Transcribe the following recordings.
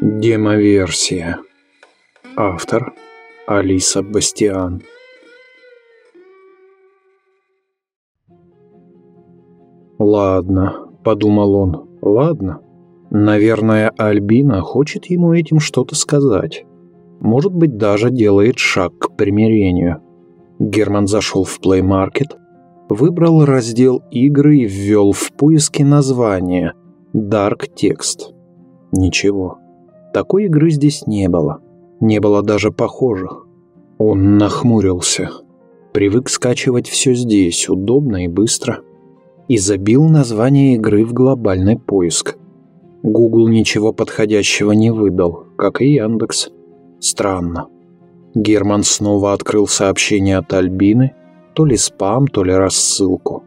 Демоверсия. Автор Алиса Бастиан. Ладно, подумал он. Ладно. Наверное, Альбина хочет ему этим что-то сказать. Может быть, даже делает шаг к примирению. Герман зашел в Play Market, выбрал раздел игры и ввел в поиске название Dark Text. Ничего. Такой игры здесь не было. Не было даже похожих. Он нахмурился. Привык скачивать все здесь, удобно и быстро. И забил название игры в глобальный поиск. Google ничего подходящего не выдал, как и Яндекс. Странно. Герман снова открыл сообщение от Альбины, то ли спам, то ли рассылку.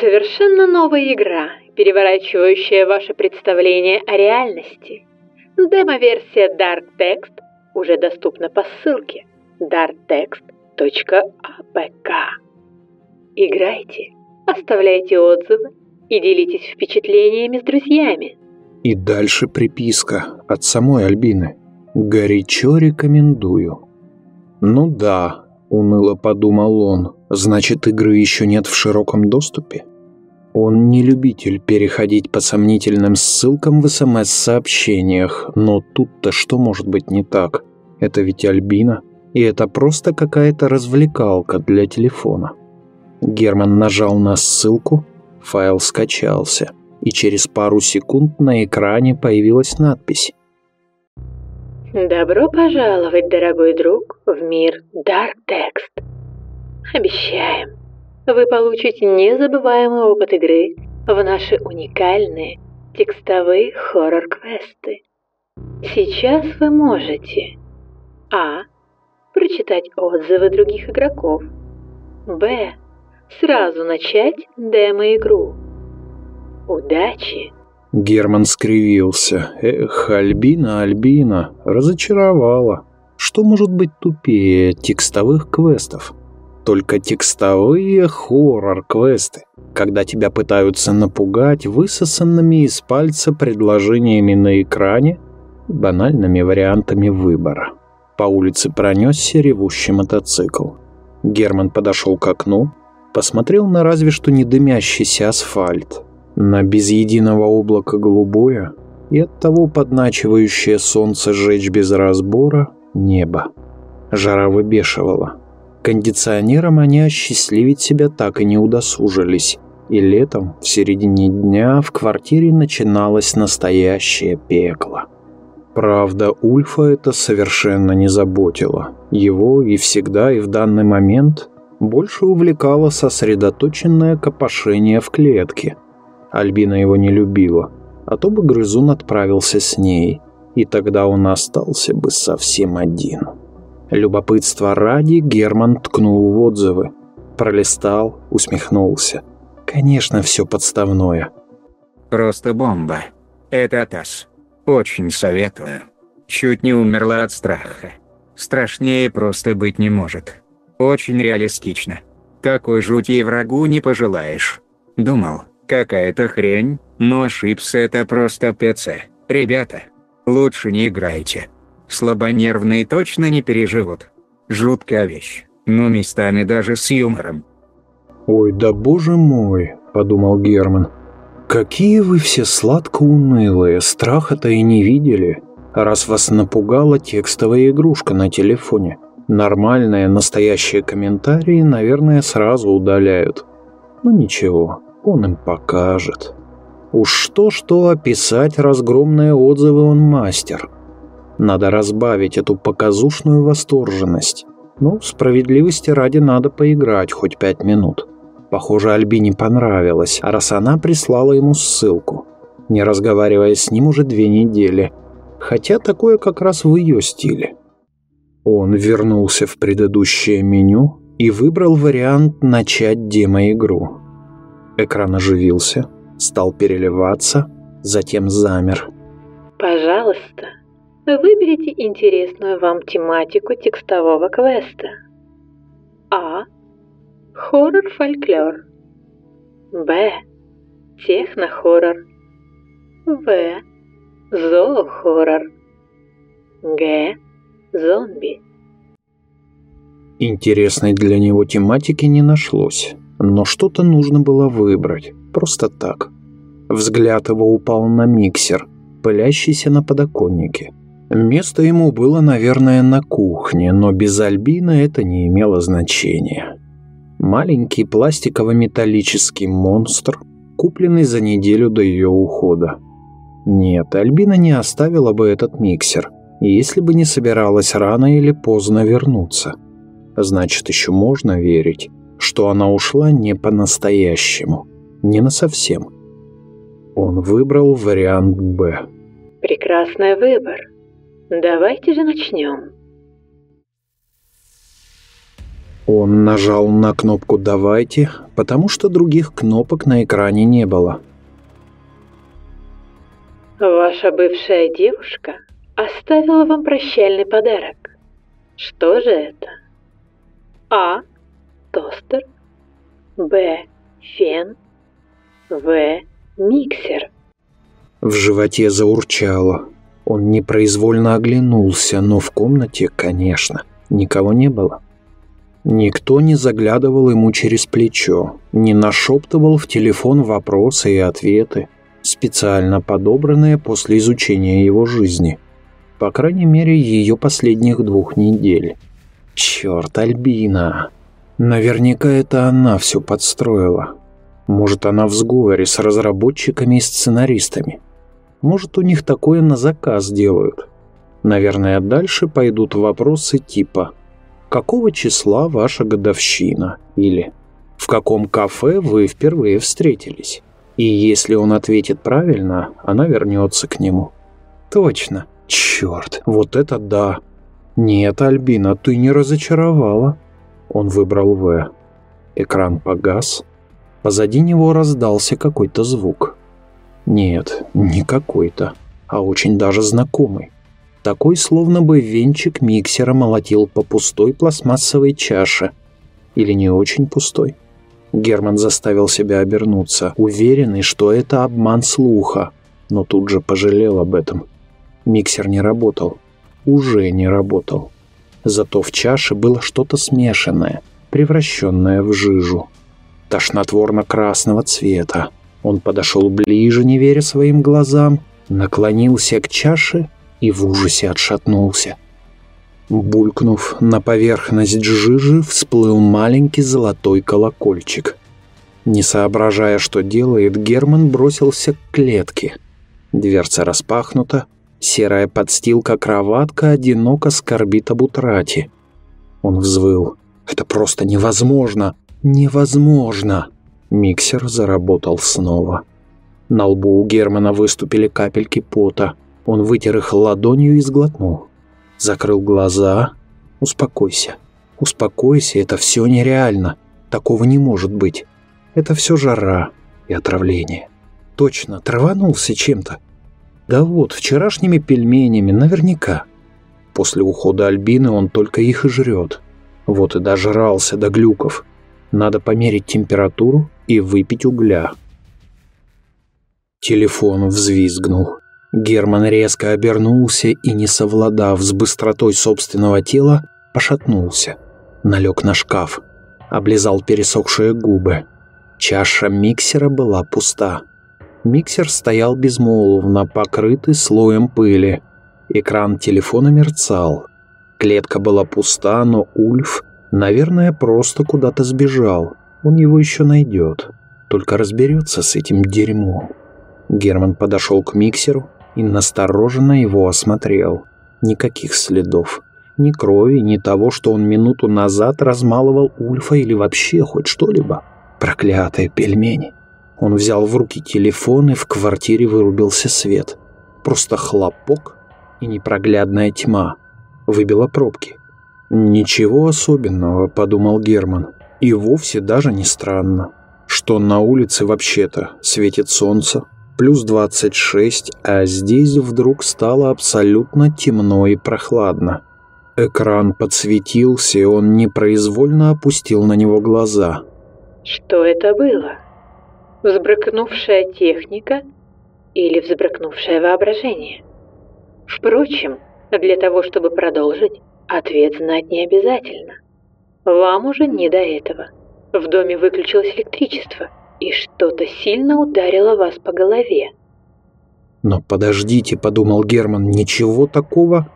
Совершенно новая игра, переворачивающая ваше представление о реальности. Демо-версия Dark Text уже доступна по ссылке darktext.apk. Играйте, оставляйте отзывы и делитесь впечатлениями с друзьями. И дальше приписка от самой Альбины. «Горячо рекомендую». «Ну да», — уныло подумал он, — «значит, игры еще нет в широком доступе?» Он не любитель переходить по сомнительным ссылкам в СМС-сообщениях, но тут-то что может быть не так? Это ведь Альбина, и это просто какая-то развлекалка для телефона. Герман нажал на ссылку, файл скачался, и через пару секунд на экране появилась надпись. Добро пожаловать, дорогой друг, в мир Dark Text. Обещаем, вы получите незабываемый опыт игры в наши уникальные текстовые хоррор-квесты. Сейчас вы можете А. Прочитать отзывы других игроков Б. Сразу начать демо-игру. Удачи! Герман скривился. Эх, Альбина, Альбина, разочаровала. Что может быть тупее текстовых квестов? только текстовые хоррор-квесты, когда тебя пытаются напугать высосанными из пальца предложениями на экране банальными вариантами выбора. По улице пронесся ревущий мотоцикл. Герман подошел к окну, посмотрел на разве что не дымящийся асфальт, на без единого облака голубое и оттого подначивающее солнце жечь без разбора небо. Жара выбешивала. Кондиционером они осчастливить себя так и не удосужились, и летом, в середине дня, в квартире начиналось настоящее пекло. Правда, Ульфа это совершенно не заботило. Его и всегда, и в данный момент больше увлекало сосредоточенное копошение в клетке. Альбина его не любила, а то бы грызун отправился с ней, и тогда он остался бы совсем один. Любопытство ради Герман ткнул в отзывы. Пролистал, усмехнулся. Конечно, все подставное. Просто бомба. Это ТАСС. Очень советую. Чуть не умерла от страха. Страшнее просто быть не может. Очень реалистично. Такой жути и врагу не пожелаешь. Думал, какая-то хрень, но ошибся это просто ПЦ. Ребята, лучше не играйте. Слабонервные точно не переживут. Жуткая вещь, но местами даже с юмором. «Ой, да боже мой», — подумал Герман. «Какие вы все сладко унылые, страха-то и не видели, раз вас напугала текстовая игрушка на телефоне. Нормальные, настоящие комментарии, наверное, сразу удаляют. Ну ничего, он им покажет. Уж что-что описать разгромные отзывы он мастер». Надо разбавить эту показушную восторженность. Ну, справедливости ради надо поиграть хоть пять минут. Похоже, Альбине понравилось, а раз она прислала ему ссылку, не разговаривая с ним уже две недели. Хотя такое как раз в ее стиле. Он вернулся в предыдущее меню и выбрал вариант «Начать демо-игру». Экран оживился, стал переливаться, затем замер. «Пожалуйста, Выберите интересную вам тематику текстового квеста. А. Хоррор-фольклор. Б. Техно-хоррор. В. Зоохоррор. Г. Зомби. Интересной для него тематики не нашлось, но что-то нужно было выбрать, просто так. Взгляд его упал на миксер, пылящийся на подоконнике. Место ему было, наверное, на кухне, но без Альбина это не имело значения. Маленький пластиково-металлический монстр, купленный за неделю до ее ухода. Нет, Альбина не оставила бы этот миксер, если бы не собиралась рано или поздно вернуться. Значит, еще можно верить, что она ушла не по-настоящему, не насовсем. Он выбрал вариант «Б». Прекрасный выбор. Давайте же начнем. Он нажал на кнопку «Давайте», потому что других кнопок на экране не было. Ваша бывшая девушка оставила вам прощальный подарок. Что же это? А. Тостер. Б. Фен. В. Миксер. В животе заурчало. Он непроизвольно оглянулся, но в комнате, конечно, никого не было. Никто не заглядывал ему через плечо, не нашептывал в телефон вопросы и ответы, специально подобранные после изучения его жизни. По крайней мере, ее последних двух недель. Черт, Альбина. Наверняка это она все подстроила. Может, она в сговоре с разработчиками и сценаристами. Может, у них такое на заказ делают. Наверное, дальше пойдут вопросы типа «Какого числа ваша годовщина?» или «В каком кафе вы впервые встретились?» И если он ответит правильно, она вернется к нему. Точно. Черт, вот это да. Нет, Альбина, ты не разочаровала. Он выбрал В. Экран погас. Позади него раздался какой-то звук. Нет, не какой-то, а очень даже знакомый. Такой, словно бы венчик миксера молотил по пустой пластмассовой чаше. Или не очень пустой. Герман заставил себя обернуться, уверенный, что это обман слуха, но тут же пожалел об этом. Миксер не работал. Уже не работал. Зато в чаше было что-то смешанное, превращенное в жижу. Тошнотворно-красного цвета. Он подошел ближе, не веря своим глазам, наклонился к чаше и в ужасе отшатнулся. Булькнув на поверхность жижи, всплыл маленький золотой колокольчик. Не соображая, что делает, Герман бросился к клетке. Дверца распахнута, серая подстилка-кроватка одиноко скорбит об утрате. Он взвыл. «Это просто невозможно! Невозможно!» Миксер заработал снова. На лбу у Германа выступили капельки пота. Он вытер их ладонью и сглотнул. Закрыл глаза. «Успокойся. Успокойся, это все нереально. Такого не может быть. Это все жара и отравление. Точно, траванулся чем-то. Да вот, вчерашними пельменями, наверняка. После ухода Альбины он только их и жрет. Вот и дожрался до глюков. Надо померить температуру и выпить угля. Телефон взвизгнул. Герман резко обернулся и, не совладав с быстротой собственного тела, пошатнулся. Налег на шкаф. Облизал пересохшие губы. Чаша миксера была пуста. Миксер стоял безмолвно, покрытый слоем пыли. Экран телефона мерцал. Клетка была пуста, но Ульф Наверное, просто куда-то сбежал. Он его еще найдет. Только разберется с этим дерьмом. Герман подошел к миксеру и настороженно его осмотрел. Никаких следов. Ни крови, ни того, что он минуту назад размалывал Ульфа или вообще хоть что-либо. Проклятые пельмени. Он взял в руки телефон и в квартире вырубился свет. Просто хлопок и непроглядная тьма. Выбила пробки. «Ничего особенного», — подумал Герман. «И вовсе даже не странно, что на улице вообще-то светит солнце, плюс 26, а здесь вдруг стало абсолютно темно и прохладно. Экран подсветился, и он непроизвольно опустил на него глаза. Что это было? Взбрыкнувшая техника или взбрыкнувшее воображение? Впрочем, для того, чтобы продолжить, ответ знать не обязательно. Вам уже не до этого. В доме выключилось электричество, и что-то сильно ударило вас по голове. «Но подождите», — подумал Герман, — «ничего такого?»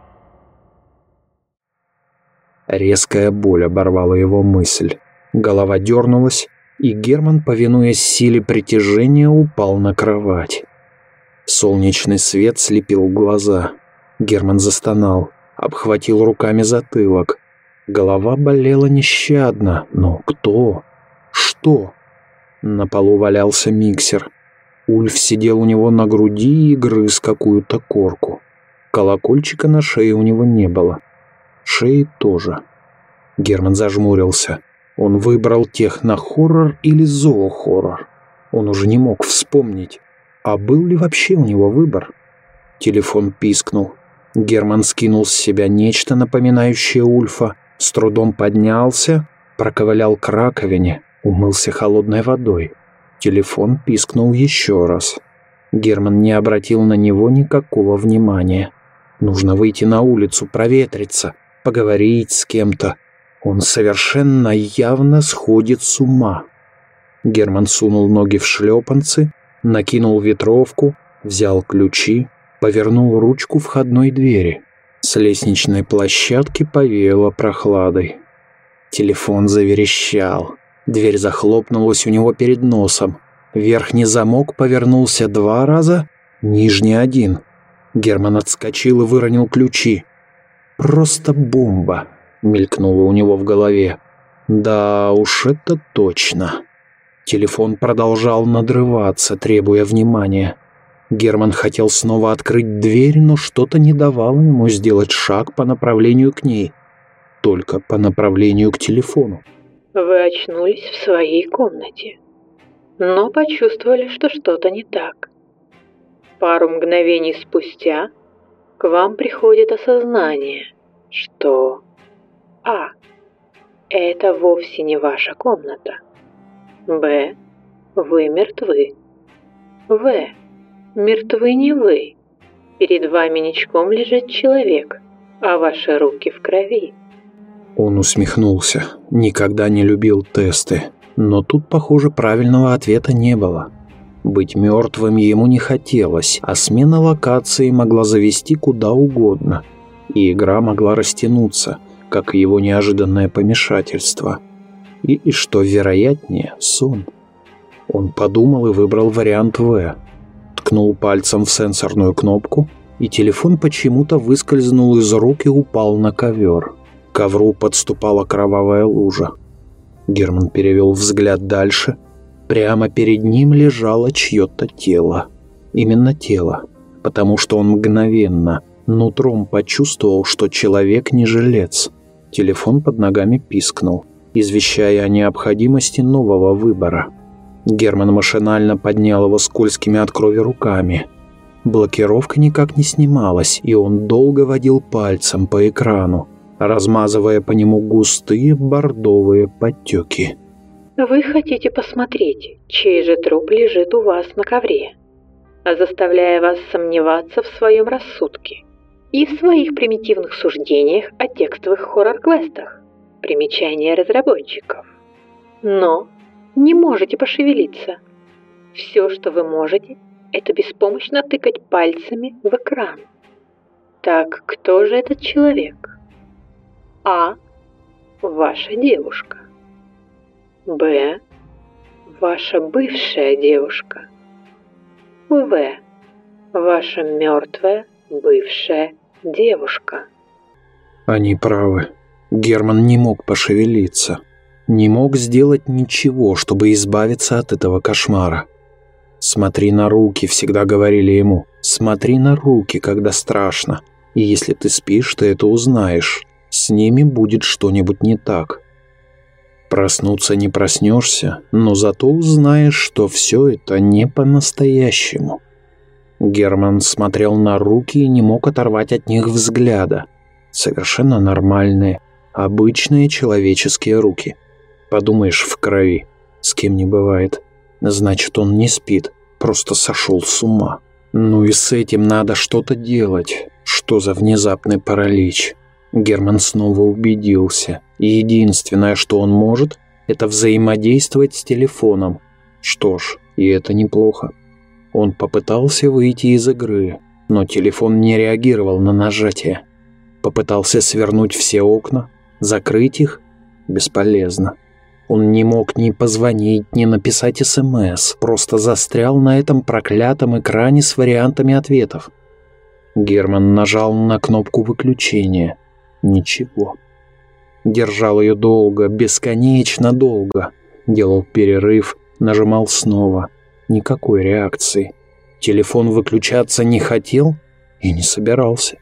Резкая боль оборвала его мысль. Голова дернулась, и Герман, повинуясь силе притяжения, упал на кровать. Солнечный свет слепил глаза. Герман застонал, обхватил руками затылок. Голова болела нещадно, но кто? Что? На полу валялся миксер. Ульф сидел у него на груди и грыз какую-то корку. Колокольчика на шее у него не было. Шеи тоже. Герман зажмурился. Он выбрал технохоррор или зоохоррор. Он уже не мог вспомнить. А был ли вообще у него выбор? Телефон пискнул. Герман скинул с себя нечто, напоминающее Ульфа, с трудом поднялся, проковылял к раковине, умылся холодной водой. Телефон пискнул еще раз. Герман не обратил на него никакого внимания. Нужно выйти на улицу, проветриться, поговорить с кем-то. Он совершенно явно сходит с ума. Герман сунул ноги в шлепанцы, накинул ветровку, взял ключи, повернул ручку входной двери. С лестничной площадки повеяло прохладой. Телефон заверещал. Дверь захлопнулась у него перед носом. Верхний замок повернулся два раза, нижний один. Герман отскочил и выронил ключи. «Просто бомба!» — мелькнуло у него в голове. «Да уж это точно!» Телефон продолжал надрываться, требуя внимания. Герман хотел снова открыть дверь, но что-то не давало ему сделать шаг по направлению к ней. Только по направлению к телефону. Вы очнулись в своей комнате, но почувствовали, что что-то не так. Пару мгновений спустя к вам приходит осознание, что А. Это вовсе не ваша комната. Б. Вы мертвы. В. Мертвы не вы. Перед вами ничком лежит человек, а ваши руки в крови. Он усмехнулся. Никогда не любил тесты. Но тут, похоже, правильного ответа не было. Быть мертвым ему не хотелось, а смена локации могла завести куда угодно. И игра могла растянуться, как и его неожиданное помешательство. И, что вероятнее, сон. Он подумал и выбрал вариант «В», ткнул пальцем в сенсорную кнопку, и телефон почему-то выскользнул из рук и упал на ковер. К ковру подступала кровавая лужа. Герман перевел взгляд дальше. Прямо перед ним лежало чье-то тело. Именно тело, потому что он мгновенно, нутром почувствовал, что человек не жилец. Телефон под ногами пискнул, извещая о необходимости нового выбора. Герман машинально поднял его скользкими от крови руками. Блокировка никак не снималась, и он долго водил пальцем по экрану, размазывая по нему густые бордовые подтеки. Вы хотите посмотреть, чей же труп лежит у вас на ковре, заставляя вас сомневаться в своем рассудке и в своих примитивных суждениях о текстовых хоррор-квестах. Примечание разработчиков. Но не можете пошевелиться. Все, что вы можете, это беспомощно тыкать пальцами в экран. Так кто же этот человек? А. Ваша девушка. Б. Ваша бывшая девушка. В. Ваша мертвая бывшая девушка. Они правы. Герман не мог пошевелиться не мог сделать ничего, чтобы избавиться от этого кошмара. «Смотри на руки», — всегда говорили ему. «Смотри на руки, когда страшно. И если ты спишь, ты это узнаешь. С ними будет что-нибудь не так». Проснуться не проснешься, но зато узнаешь, что все это не по-настоящему. Герман смотрел на руки и не мог оторвать от них взгляда. Совершенно нормальные, обычные человеческие руки. Подумаешь, в крови. С кем не бывает. Значит, он не спит, просто сошел с ума. Ну и с этим надо что-то делать. Что за внезапный паралич? Герман снова убедился. Единственное, что он может, это взаимодействовать с телефоном. Что ж, и это неплохо. Он попытался выйти из игры, но телефон не реагировал на нажатие. Попытался свернуть все окна, закрыть их – бесполезно. Он не мог ни позвонить, ни написать СМС, просто застрял на этом проклятом экране с вариантами ответов. Герман нажал на кнопку выключения. Ничего. Держал ее долго, бесконечно долго. Делал перерыв, нажимал снова – Никакой реакции. Телефон выключаться не хотел и не собирался.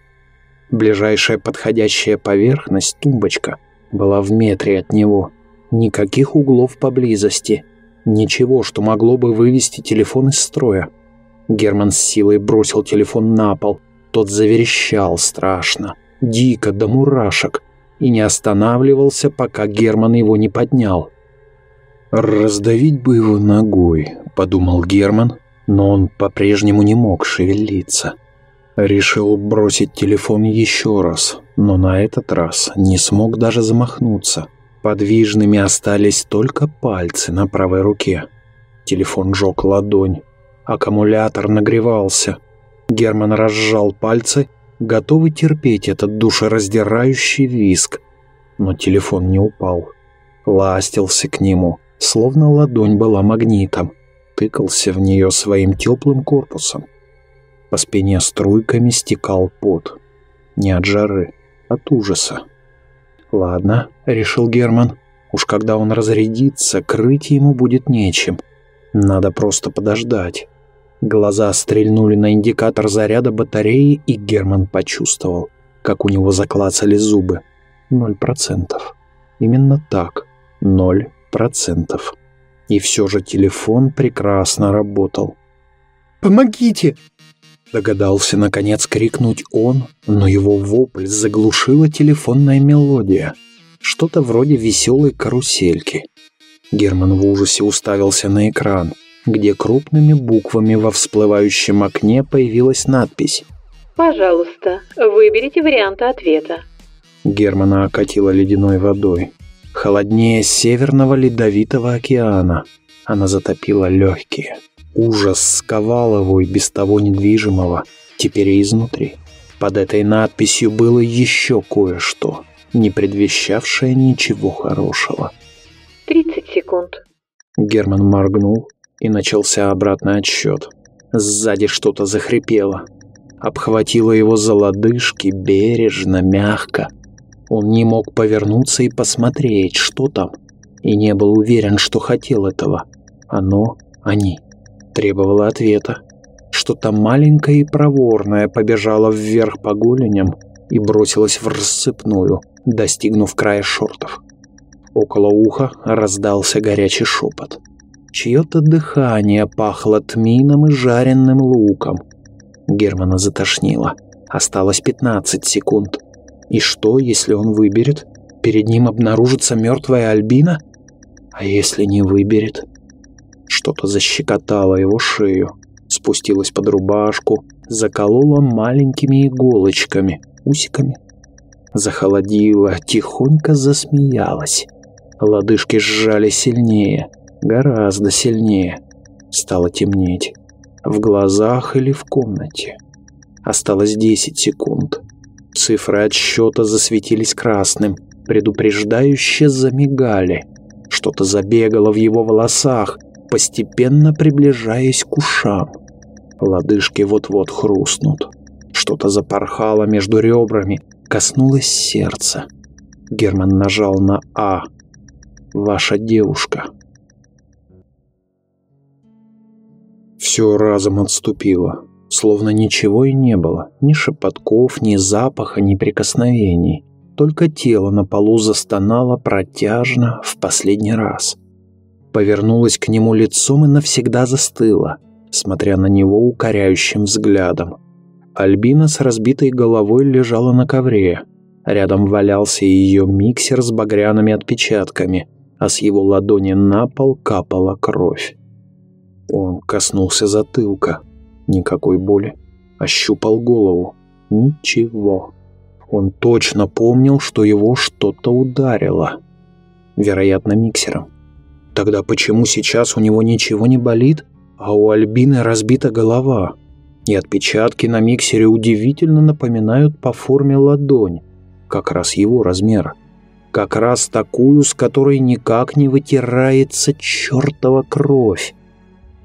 Ближайшая подходящая поверхность, тумбочка, была в метре от него. Никаких углов поблизости. Ничего, что могло бы вывести телефон из строя. Герман с силой бросил телефон на пол. Тот заверещал страшно, дико до мурашек, и не останавливался, пока Герман его не поднял. «Раздавить бы его ногой», — подумал Герман, но он по-прежнему не мог шевелиться. Решил бросить телефон еще раз, но на этот раз не смог даже замахнуться. Подвижными остались только пальцы на правой руке. Телефон жег ладонь. Аккумулятор нагревался. Герман разжал пальцы, готовый терпеть этот душераздирающий виск. Но телефон не упал. Ластился к нему, словно ладонь была магнитом, тыкался в нее своим теплым корпусом. По спине струйками стекал пот. Не от жары, от ужаса. «Ладно», — решил Герман, — «уж когда он разрядится, крыть ему будет нечем. Надо просто подождать». Глаза стрельнули на индикатор заряда батареи, и Герман почувствовал, как у него заклацали зубы. Ноль процентов. Именно так. Ноль процентов. И все же телефон прекрасно работал. «Помогите!» Догадался, наконец, крикнуть он, но его вопль заглушила телефонная мелодия. Что-то вроде веселой карусельки. Герман в ужасе уставился на экран, где крупными буквами во всплывающем окне появилась надпись «Пожалуйста, выберите варианты ответа». Германа окатила ледяной водой холоднее Северного Ледовитого океана. Она затопила легкие. Ужас сковал его и без того недвижимого, теперь и изнутри. Под этой надписью было еще кое-что, не предвещавшее ничего хорошего. «Тридцать секунд». Герман моргнул, и начался обратный отсчет. Сзади что-то захрипело. Обхватило его за лодыжки бережно, мягко, он не мог повернуться и посмотреть, что там, и не был уверен, что хотел этого. Оно, они, требовало ответа. Что-то маленькое и проворное побежало вверх по голеням и бросилось в рассыпную, достигнув края шортов. Около уха раздался горячий шепот. Чье-то дыхание пахло тмином и жареным луком. Германа затошнило. Осталось 15 секунд. И что, если он выберет? Перед ним обнаружится мертвая Альбина? А если не выберет? Что-то защекотало его шею, спустилось под рубашку, закололо маленькими иголочками, усиками. Захолодило, тихонько засмеялась. Лодыжки сжали сильнее, гораздо сильнее. Стало темнеть. В глазах или в комнате. Осталось 10 секунд. Цифры отсчета засветились красным, предупреждающе замигали. Что-то забегало в его волосах, постепенно приближаясь к ушам. Лодыжки вот-вот хрустнут. Что-то запорхало между ребрами, коснулось сердца. Герман нажал на «А». «Ваша девушка». Все разом отступило словно ничего и не было, ни шепотков, ни запаха, ни прикосновений. Только тело на полу застонало протяжно в последний раз. Повернулась к нему лицом и навсегда застыла. смотря на него укоряющим взглядом. Альбина с разбитой головой лежала на ковре. Рядом валялся ее миксер с багряными отпечатками, а с его ладони на пол капала кровь. Он коснулся затылка. Никакой боли. Ощупал голову. Ничего. Он точно помнил, что его что-то ударило. Вероятно, миксером. Тогда почему сейчас у него ничего не болит, а у Альбины разбита голова? И отпечатки на миксере удивительно напоминают по форме ладонь, как раз его размера. Как раз такую, с которой никак не вытирается чертова кровь.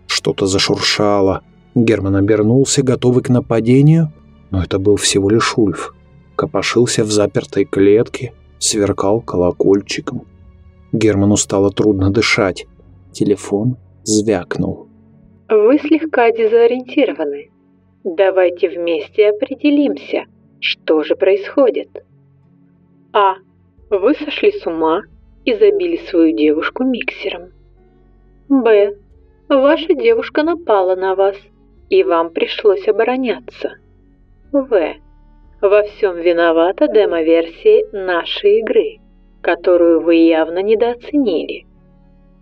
Что-то зашуршало. Герман обернулся, готовый к нападению, но это был всего лишь Ульф. Копошился в запертой клетке, сверкал колокольчиком. Герману стало трудно дышать. Телефон звякнул. Вы слегка дезориентированы. Давайте вместе определимся, что же происходит. А. Вы сошли с ума и забили свою девушку миксером. Б. Ваша девушка напала на вас, и вам пришлось обороняться. В. Во всем виновата демо-версия нашей игры, которую вы явно недооценили.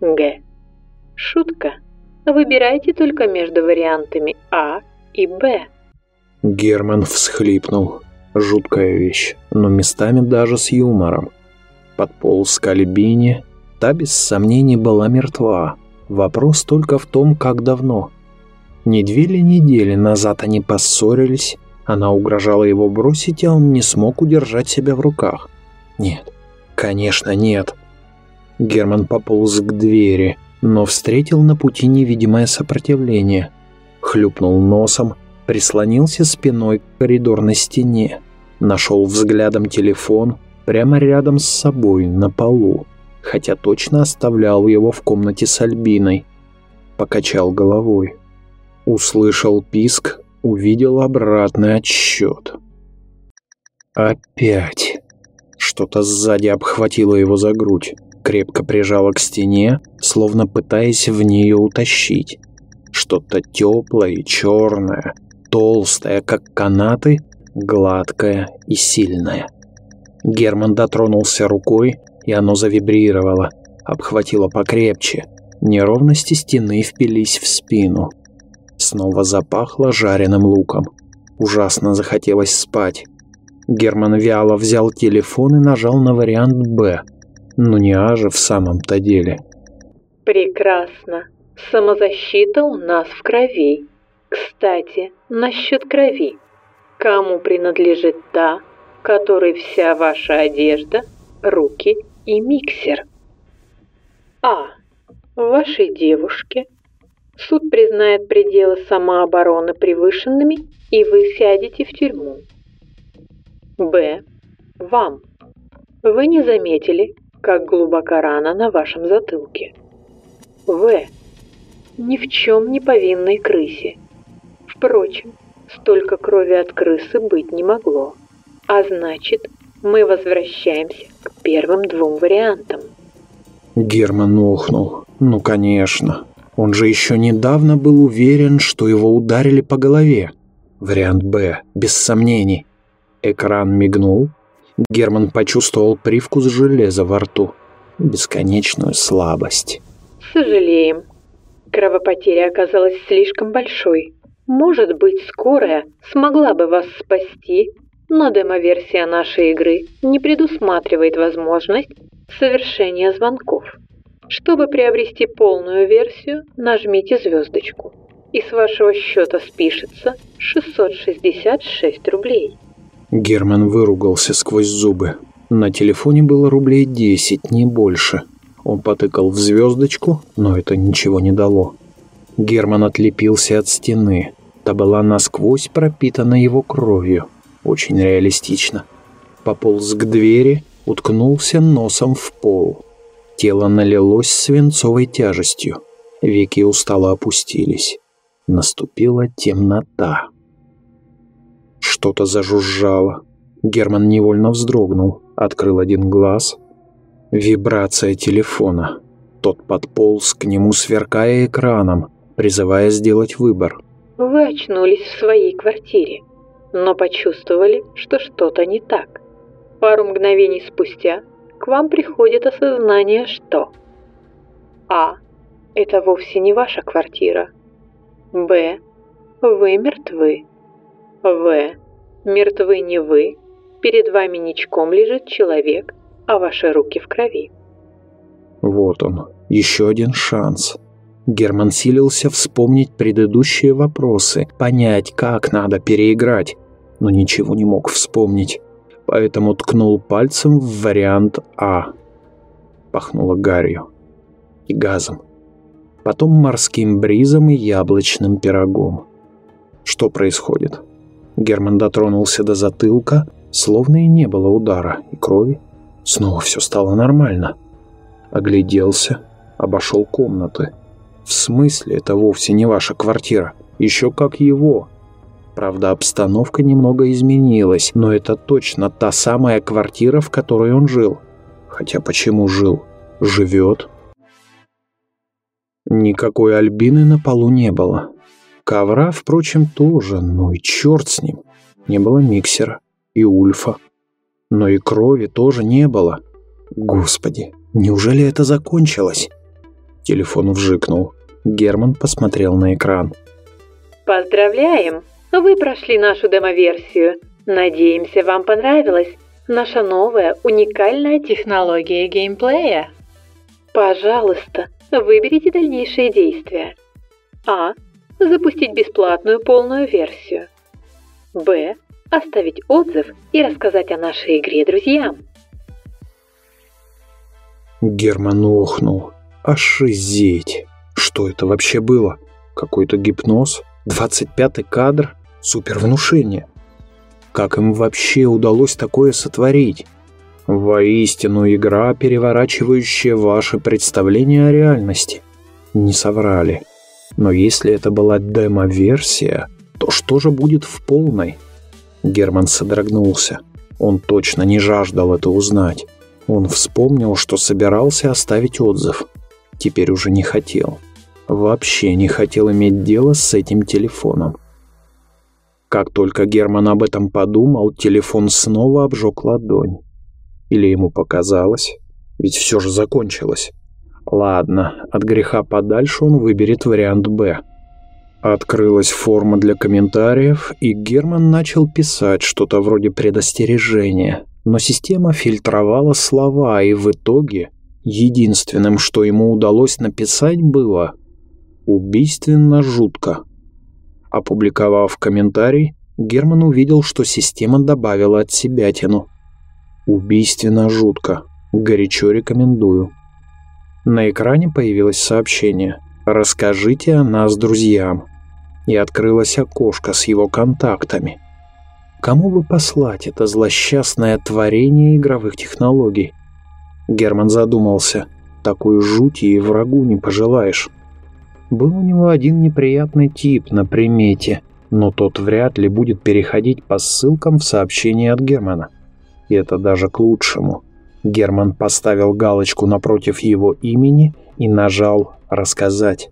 Г. Шутка. Выбирайте только между вариантами А и Б. Герман всхлипнул. Жуткая вещь, но местами даже с юмором. Подполз к Альбине, та без сомнений была мертва. Вопрос только в том, как давно. Не две ли недели назад они поссорились, она угрожала его бросить, а он не смог удержать себя в руках. Нет, конечно нет. Герман пополз к двери, но встретил на пути невидимое сопротивление. Хлюпнул носом, прислонился спиной к коридорной стене. Нашел взглядом телефон прямо рядом с собой, на полу, хотя точно оставлял его в комнате с Альбиной. Покачал головой. Услышал писк, увидел обратный отсчет. Опять. Что-то сзади обхватило его за грудь, крепко прижало к стене, словно пытаясь в нее утащить. Что-то теплое и черное, толстое, как канаты, гладкое и сильное. Герман дотронулся рукой, и оно завибрировало, обхватило покрепче. Неровности стены впились в спину. Снова запахло жареным луком. Ужасно захотелось спать. Герман вяло взял телефон и нажал на вариант «Б». Ну не А же в самом-то деле. Прекрасно. Самозащита у нас в крови. Кстати, насчет крови. Кому принадлежит та, которой вся ваша одежда, руки и миксер? А. Вашей девушке – Суд признает пределы самообороны превышенными, и вы сядете в тюрьму. Б. Вам. Вы не заметили, как глубока рана на вашем затылке. В. Ни в чем не повинной крысе. Впрочем, столько крови от крысы быть не могло. А значит, мы возвращаемся к первым двум вариантам. Герман охнул. Ну, конечно. Он же еще недавно был уверен, что его ударили по голове. Вариант «Б», без сомнений. Экран мигнул. Герман почувствовал привкус железа во рту. Бесконечную слабость. «Сожалеем. Кровопотеря оказалась слишком большой. Может быть, скорая смогла бы вас спасти, но демо-версия нашей игры не предусматривает возможность совершения звонков. Чтобы приобрести полную версию, нажмите звездочку. И с вашего счета спишется 666 рублей. Герман выругался сквозь зубы. На телефоне было рублей 10, не больше. Он потыкал в звездочку, но это ничего не дало. Герман отлепился от стены. Та была насквозь пропитана его кровью. Очень реалистично. Пополз к двери, уткнулся носом в пол. Тело налилось свинцовой тяжестью. Веки устало опустились. Наступила темнота. Что-то зажужжало. Герман невольно вздрогнул, открыл один глаз. Вибрация телефона. Тот подполз к нему, сверкая экраном. призывая сделать выбор. Вы очнулись в своей квартире, но почувствовали, что что-то не так. Пару мгновений спустя к вам приходит осознание, что А. Это вовсе не ваша квартира. Б. Вы мертвы. В. Мертвы не вы. Перед вами ничком лежит человек, а ваши руки в крови. Вот он, еще один шанс. Герман силился вспомнить предыдущие вопросы, понять, как надо переиграть, но ничего не мог вспомнить, поэтому ткнул пальцем в вариант А. Пахнуло гарью и газом. Потом морским бризом и яблочным пирогом. Что происходит? Герман дотронулся до затылка, словно и не было удара и крови. Снова все стало нормально. Огляделся, обошел комнаты. В смысле, это вовсе не ваша квартира. Еще как его. Правда, обстановка немного изменилась, но это точно та самая квартира, в которой он жил. Хотя почему жил? Живет? Никакой Альбины на полу не было. Ковра, впрочем, тоже, ну и черт с ним. Не было миксера и Ульфа. Но и крови тоже не было. Господи, неужели это закончилось? Телефон вжикнул. Герман посмотрел на экран. Поздравляем! Вы прошли нашу демо-версию. Надеемся, вам понравилась наша новая уникальная технология геймплея. Пожалуйста, выберите дальнейшие действия. А. Запустить бесплатную полную версию. Б. Оставить отзыв и рассказать о нашей игре друзьям. Герман охнул. Ошизеть. Что это вообще было? Какой-то гипноз? 25-й кадр? Супервнушение? Как им вообще удалось такое сотворить? Воистину игра, переворачивающая ваши представления о реальности. Не соврали. Но если это была демо-версия, то что же будет в полной? Герман содрогнулся. Он точно не жаждал это узнать. Он вспомнил, что собирался оставить отзыв. Теперь уже не хотел. Вообще не хотел иметь дело с этим телефоном. Как только Герман об этом подумал, телефон снова обжег ладонь. Или ему показалось? Ведь все же закончилось. Ладно, от греха подальше он выберет вариант «Б». Открылась форма для комментариев, и Герман начал писать что-то вроде предостережения. Но система фильтровала слова, и в итоге единственным, что ему удалось написать, было «убийственно жутко». Опубликовав комментарий, Герман увидел, что система добавила от себя тяну. «Убийственно жутко. Горячо рекомендую». На экране появилось сообщение «Расскажите о нас друзьям». И открылось окошко с его контактами. Кому бы послать это злосчастное творение игровых технологий? Герман задумался. Такую жуть и врагу не пожелаешь. Был у него один неприятный тип на примете, но тот вряд ли будет переходить по ссылкам в сообщении от Германа. И это даже к лучшему. Герман поставил галочку напротив его имени и нажал «Рассказать».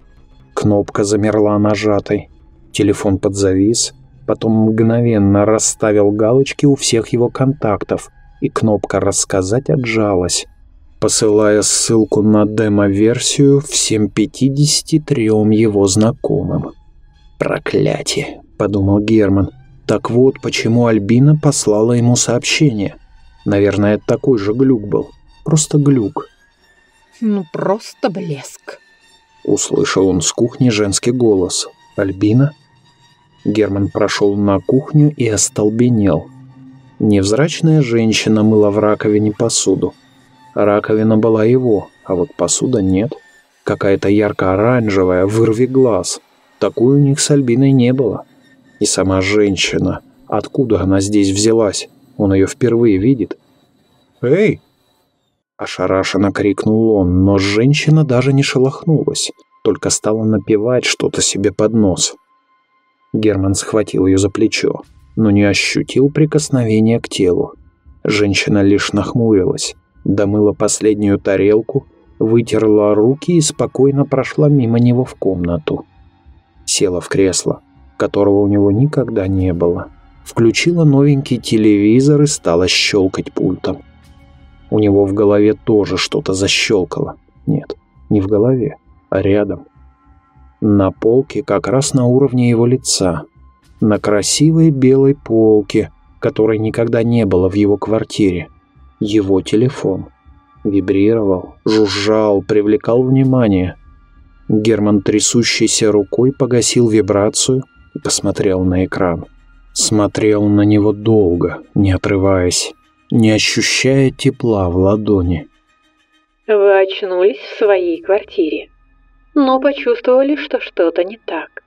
Кнопка замерла нажатой. Телефон подзавис, потом мгновенно расставил галочки у всех его контактов, и кнопка «Рассказать» отжалась, посылая ссылку на демо-версию всем 53 его знакомым. «Проклятие!» — подумал Герман. «Так вот, почему Альбина послала ему сообщение». Наверное, это такой же глюк был. Просто глюк. Ну, просто блеск. Услышал он с кухни женский голос. Альбина? Герман прошел на кухню и остолбенел. Невзрачная женщина мыла в раковине посуду. Раковина была его, а вот посуда нет. Какая-то ярко-оранжевая, вырви глаз. Такой у них с Альбиной не было. И сама женщина. Откуда она здесь взялась? Он ее впервые видит. «Эй!» Ошарашенно крикнул он, но женщина даже не шелохнулась, только стала напевать что-то себе под нос. Герман схватил ее за плечо, но не ощутил прикосновения к телу. Женщина лишь нахмурилась, домыла последнюю тарелку, вытерла руки и спокойно прошла мимо него в комнату. села в кресло, которого у него никогда не было. Включила новенький телевизор и стала щелкать пультом. У него в голове тоже что-то защелкало. Нет, не в голове, а рядом. На полке как раз на уровне его лица. На красивой белой полке, которой никогда не было в его квартире. Его телефон. Вибрировал, жужжал, привлекал внимание. Герман трясущейся рукой погасил вибрацию и посмотрел на экран. Смотрел на него долго, не отрываясь, не ощущая тепла в ладони. Вы очнулись в своей квартире, но почувствовали, что что-то не так.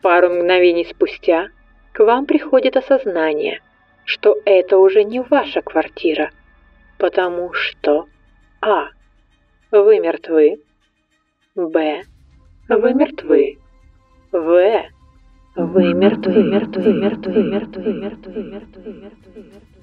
Пару мгновений спустя к вам приходит осознание, что это уже не ваша квартира, потому что А. Вы мертвы. Б. Вы мертвы. В. Вы мертвы, мертвы, мертвы, мертвы, мертвы, мертвы, мертвы, мертвы.